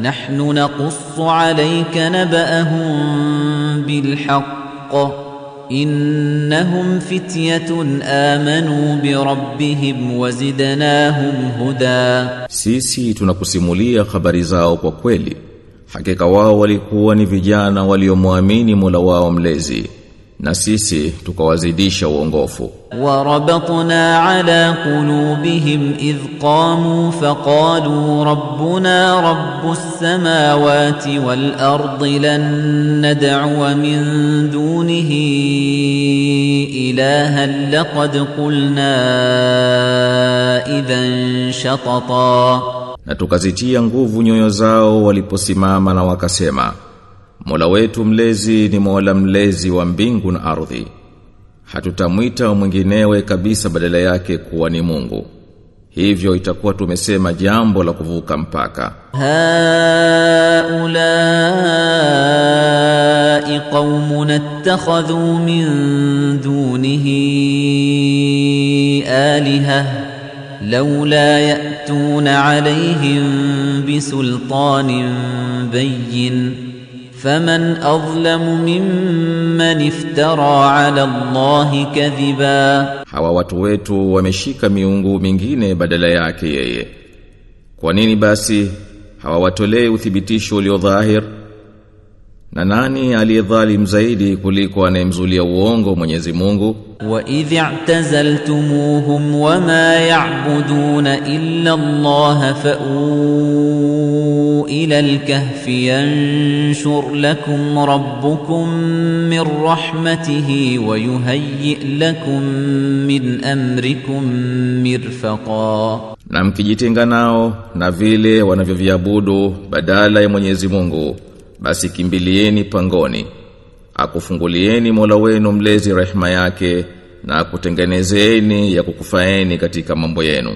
نحن نقص عليك نبأهم بالحق. إنهم فتية آمنوا بربهم وزدناهم هدى. سيسي تنقسمولي خبري زاو وكويلي حقيقة واو والي قواني فيجانا واليوم وامين مولواهم لازي na sisi tukawazidisha uongofu. Warabatna ala qulubihim idh qamu faqalu rabbuna rabbus samawati wal ardi lan nad'a min dunihi ilaha laqad qulna idhan shatata. Na tukazitia nguvu nyoyo zao waliposimama na wakasema Mola wetu mlezi ni Mola mlezi wa mbingu na ardhi. Hatutamwita mwinginewe kabisa badala yake kuwa ni Mungu. Hivyo itakuwa tumesema jambo la kuvuka mpaka. Haulai qaumun attakhadhu min dunihi aliha laula ya'tuna alayhim bisultanin bayyin فمن أظلم ممن افترى على الله كذبا Hawa watu wetu wameshika miungu mingine badala yake yeye. Kwa nini basi hawawatolei uthibitisho ulio dhahir? Na nani aliyedhalim zaidi kuliko anayemzulia uongo Mwenyezi Mungu? وإذ اعتزلتموهم وما يعبدون إلا الله فأووا إلى الكهف ينشر لكم ربكم من رحمته ويهيئ لكم من أمركم مرفقا Na mkijitenga nao na vile wanavyoviabudu badala ya Mwenyezi Mungu, basi kimbilieni pangoni. Akufungulieni Mola wenu mlezi rehema yake na akutengenezeni ya kukufaeni katika mambo yenu.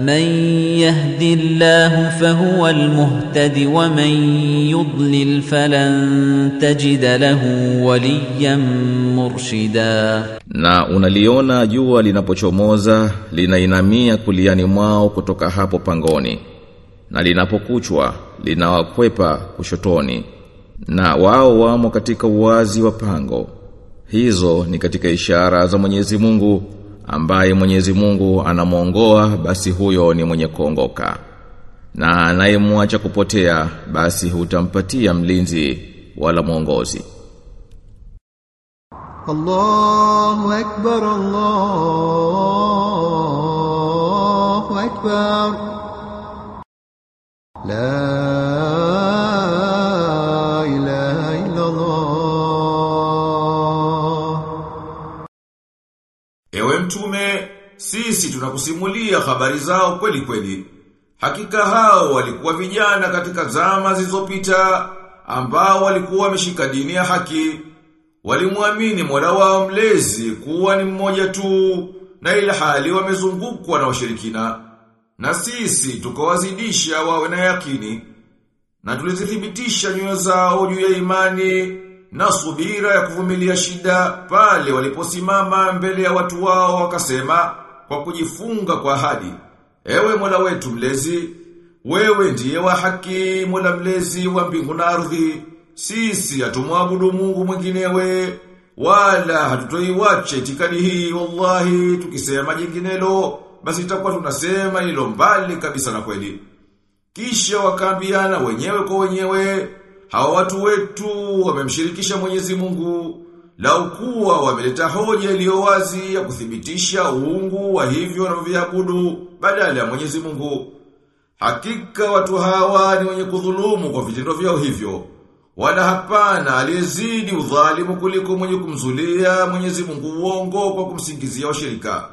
من يهد الله فهو المهتد ومن يضلل فلن تجد له وليا مرشدا Na unaliona jua linapochomoza linainamia kuliani mwao kutoka hapo pangoni na linapokuchwa linawakwepa kushotoni na wao wamo katika uwazi wa pango hizo ni katika ishara za Mwenyezi Mungu ambaye Mwenyezi Mungu anamwongoa basi huyo ni mwenye kuongoka. Na anayemwacha kupotea basi hutampatia mlinzi wala mwongozi. Allahu akbar Allahu akbar. La Ewe mtume, sisi tunakusimulia habari zao kweli kweli. Hakika hao walikuwa vijana katika zama zilizopita ambao walikuwa wameshika dini ya haki. Walimwamini Mola wao mlezi kuwa ni mmoja tu na ila hali wamezungukwa na washirikina. Na sisi tukawazidisha wawe na yakini na tulizithibitisha nyoyo zao juu ya imani na subira ya kuvumilia shida pale waliposimama mbele ya watu wao wakasema kwa kujifunga kwa ahadi ewe Mola wetu mlezi wewe ndiye wa haki Mola mlezi wa mbingu na ardhi. Sisi hatumwabudu Mungu mwinginewe wala hatutoiwache itikadi hii wallahi tukisema jinginelo basi itakuwa tunasema ilo mbali kabisa na kweli. Kisha wakaambiana wenyewe kwa wenyewe, hawa watu wetu wamemshirikisha Mwenyezi Mungu, lau kuwa wameleta hoja iliyo wazi ya kuthibitisha uungu wa hivyo na wanavyoviabudu badala ya Mwenyezi Mungu. Hakika watu hawa ni wenye kudhulumu kwa vitendo vyao hivyo. Wala hapana aliyezidi udhalimu kuliko mwenye kumzulia Mwenyezi Mungu uongo kwa kumsingizia washirika.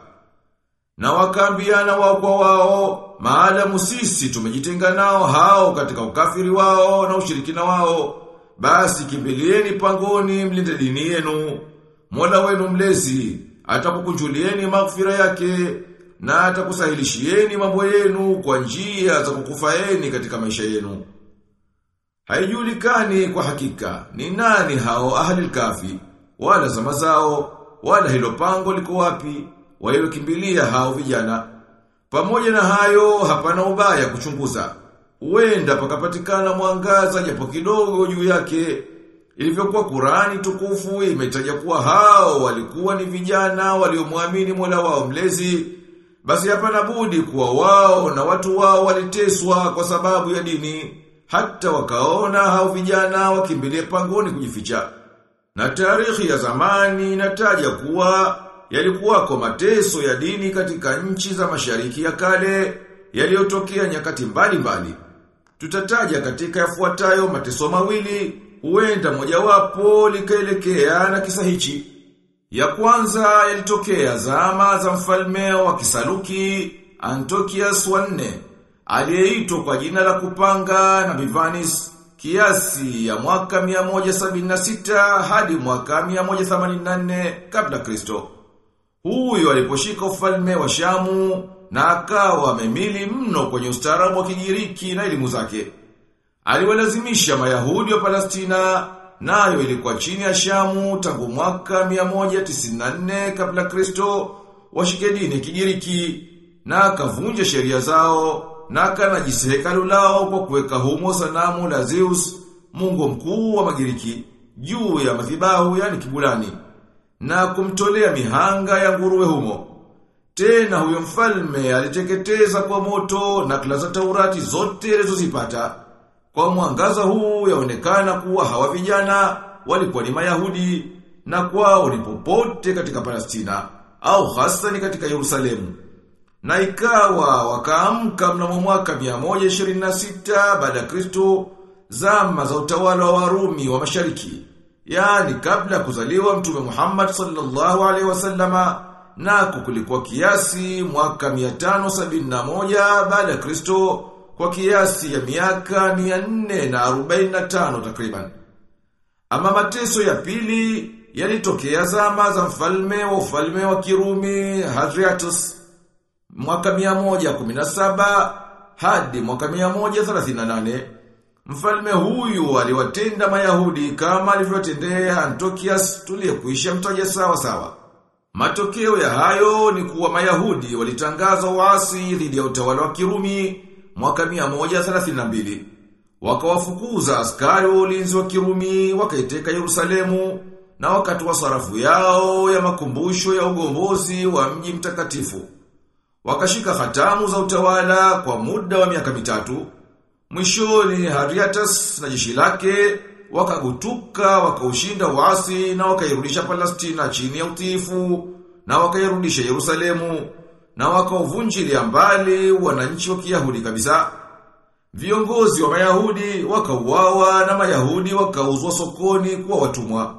Na wakaambiana wao kwa wao, maadamu sisi tumejitenga nao hao katika ukafiri wao na ushirikina wao, basi kimbilieni pangoni mlinde dini yenu. Mola wenu mlezi atakukunjulieni maghfira yake, na atakusahilishieni mambo yenu kwa njia za kukufaeni katika maisha yenu. Haijulikani kwa hakika ni nani hao ahli kafi wala zama zao wala hilo pango liko wapi walilokimbilia hao vijana. Pamoja na hayo hapana ubaya kuchunguza. Uenda pakapatikana mwangaza japo kidogo juu yake. Ilivyokuwa Qurani tukufu imetaja kuwa hao walikuwa ni vijana waliomwamini Mola wao mlezi. Basi hapana budi kuwa wao na watu wao waliteswa kwa sababu ya dini hata wakaona hao vijana wakimbilia pangoni kujificha. Na tarehe ya zamani inataja kuwa yalikuwako mateso ya dini katika nchi za mashariki ya kale yaliyotokea nyakati mbalimbali. Tutataja katika yafuatayo mateso mawili, huenda mojawapo likaelekea na kisa hichi. Ya kwanza yalitokea zama za mfalme wa Kisaluki Antiochus wa nne aliyeitwa kwa jina la kupanga na Bivanis kiasi ya mwaka 176 hadi mwaka 184 kabla Kristo. Huyo aliposhika ufalme wa Shamu na akawa amemili mno kwenye ustaarabu wa Kigiriki na elimu zake. Aliwalazimisha Mayahudi wa Palestina nayo ilikuwa chini ya Shamu tangu mwaka 194 kabla Kristo washike dini Kigiriki na akavunja sheria zao na akanajisi hekalu lao kwa kuweka humo sanamu la Zeus, mungu mkuu wa Magiriki, juu ya madhabahu yani kibulani na kumtolea mihanga ya nguruwe humo. Tena huyo mfalme aliteketeza kwa moto nakala za Taurati zote alizozipata. Kwa mwangaza huu yaonekana kuwa hawa vijana walikuwa ni Mayahudi na kwao ni popote katika Palestina au hasa ni katika Yerusalemu. Na ikawa wakaamka mnamo mwaka 126 baada ya Kristo zama za utawala wa Warumi wa Mashariki. Yaani kabla kuzaliwa Mtume Muhammad sallallahu alaihi wasallama na kulikuwa kiasi mwaka 571 baada ya Kristo kwa kiasi ya miaka 445 takriban. Ama mateso ya pili yalitokea zama za mfalme wa ufalme wa Kirumi Hadriatus mwaka 117 hadi mwaka 138 Mfalme huyu aliwatenda Mayahudi kama alivyotendea Antokias tuliyekuisha mtaja sawa sawa. Matokeo ya hayo ni kuwa Mayahudi walitangaza wasi dhidi ya utawala wa Kirumi mwaka 132. Wakawafukuza askari wa ulinzi wa Kirumi wakaiteka Yerusalemu na wakatoa sarafu yao ya makumbusho ya ugombozi wa mji mtakatifu. Wakashika hatamu za utawala kwa muda wa miaka mitatu. Mwishoni Hariatas na jeshi lake wakagutuka wakaushinda uasi na wakairudisha Palestina chini ya utiifu na wakairudisha Yerusalemu na wakauvunjilia mbali wananchi wa Kiyahudi kabisa. Viongozi wa Mayahudi wakauawa na Mayahudi wakauzwa sokoni kuwa watumwa.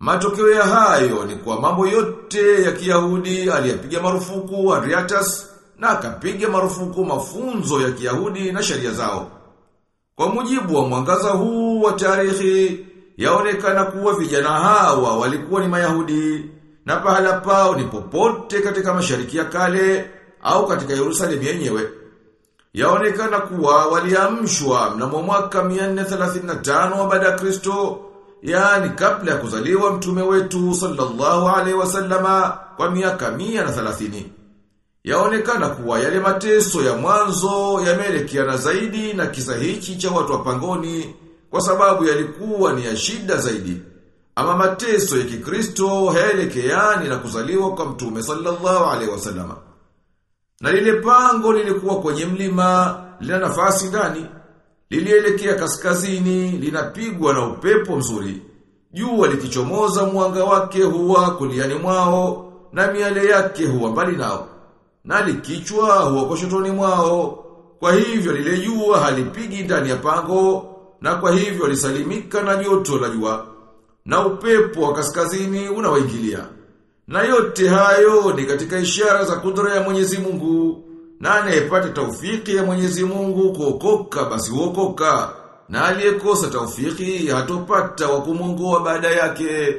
Matokeo ya hayo ni kwa mambo yote ya Kiyahudi aliyapiga marufuku Ariatas na akapiga marufuku mafunzo ya Kiyahudi na sheria zao. Kwa mujibu wa mwangaza huu wa tarehe, yaonekana kuwa vijana hawa walikuwa ni Mayahudi na pahala pao ni popote katika mashariki ya kale au katika Yerusalemu yenyewe. Yaonekana kuwa waliamshwa mnamo mwaka 435 baada ya Kristo, yani kabla ya kuzaliwa mtume wetu sallallahu alaihi wasallama kwa miaka 130. Yaonekana kuwa yale mateso ya mwanzo yameelekeana zaidi na kisa hiki cha watu wa pangoni kwa sababu yalikuwa ni ya shida zaidi. Ama mateso ya Kikristo hayaelekeani na kuzaliwa kwa mtume sallallahu alaihi wasallam. Na lile pango lilikuwa kwenye mlima, lina nafasi ndani, lilielekea kaskazini, linapigwa na upepo mzuri. Jua likichomoza mwanga wake huwa kuliani mwao na miale yake huwa mbali nao na likichwa huwa shotoni mwao. Kwa hivyo lile jua halipigi ndani ya pango, na kwa hivyo lisalimika na joto la jua. Na upepo wa kaskazini unawaingilia. Na yote hayo ni katika ishara za kudra ya Mwenyezi Mungu. Na anayepata taufiki ya Mwenyezi Mungu kuokoka basi huokoka. Na aliyekosa taufiki hatopata wa baada yake.